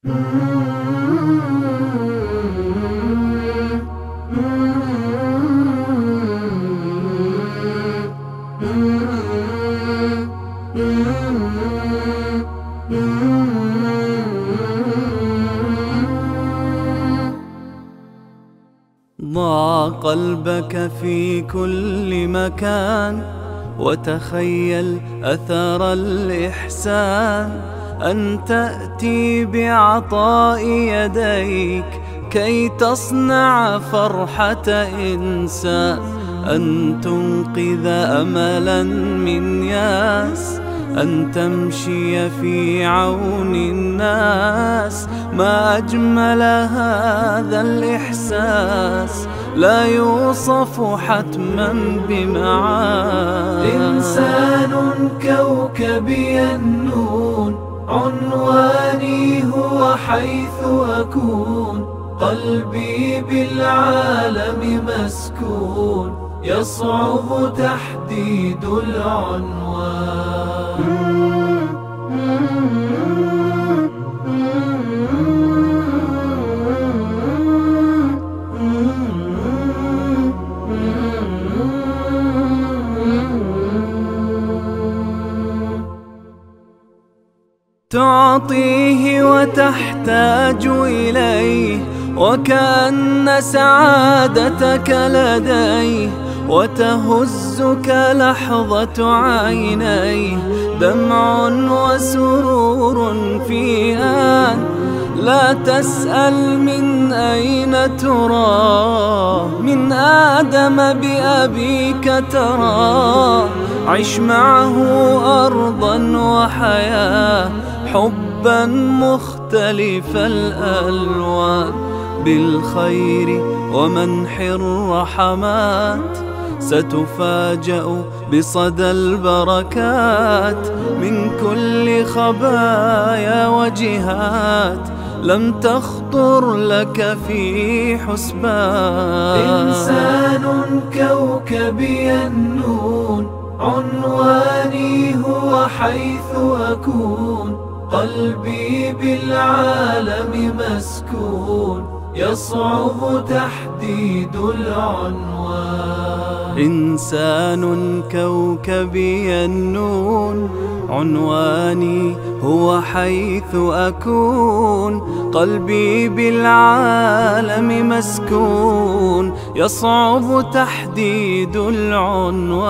ضع قلبك في كل مكان وتخيل أثر الإحسان. أن تأتي بعطاء يديك كي تصنع فرحة إنسان أن تنقذ أملا من ياس. أن تمشي في عون الناس. ما أجمل هذا الإحساس. لا يوصف حتما بمعاني إنسان كوكبي النون. عنواني هو حيث أكون قلبي بالعالم مسكون يصعب تحديد العنوان. تعطيه وتحتاج إليه وكأن سعادتك لديه وتهزك لحظة عينيه. دمع وسرور في آن لا تسأل من أين ترى. من آدم بأبيك ترى. عش معه أرضا وحياة. حبا مختلف الألوان بالخير ومنح الرحمات ستفاجأ بصدى البركات. من كل خبايا وجهات لم تخطر لك في حسبان. إنسان كوكبي النون عنواني هو حيث أكون. قلبي بالعالم مسكون يصعب تحديد العنوان. إنسان كوكبي النون عنواني هو حيث أكون. قلبي بالعالم مسكون يصعب تحديد العنوان.